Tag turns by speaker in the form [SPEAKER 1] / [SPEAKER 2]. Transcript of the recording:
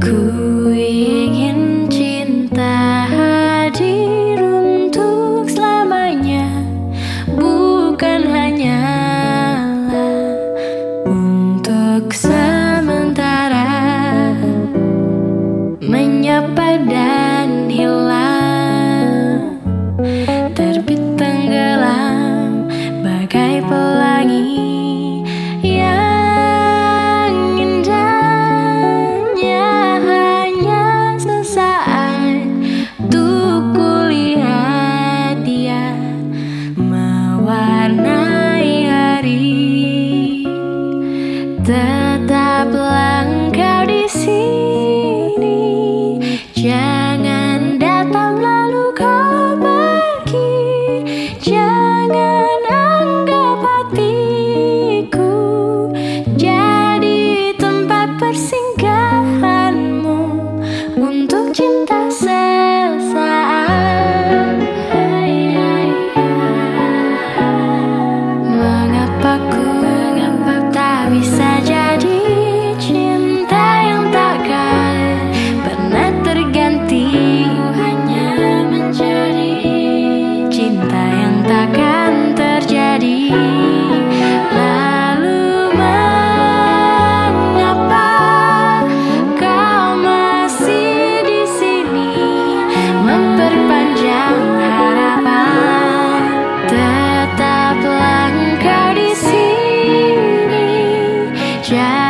[SPEAKER 1] Cool. Yeah.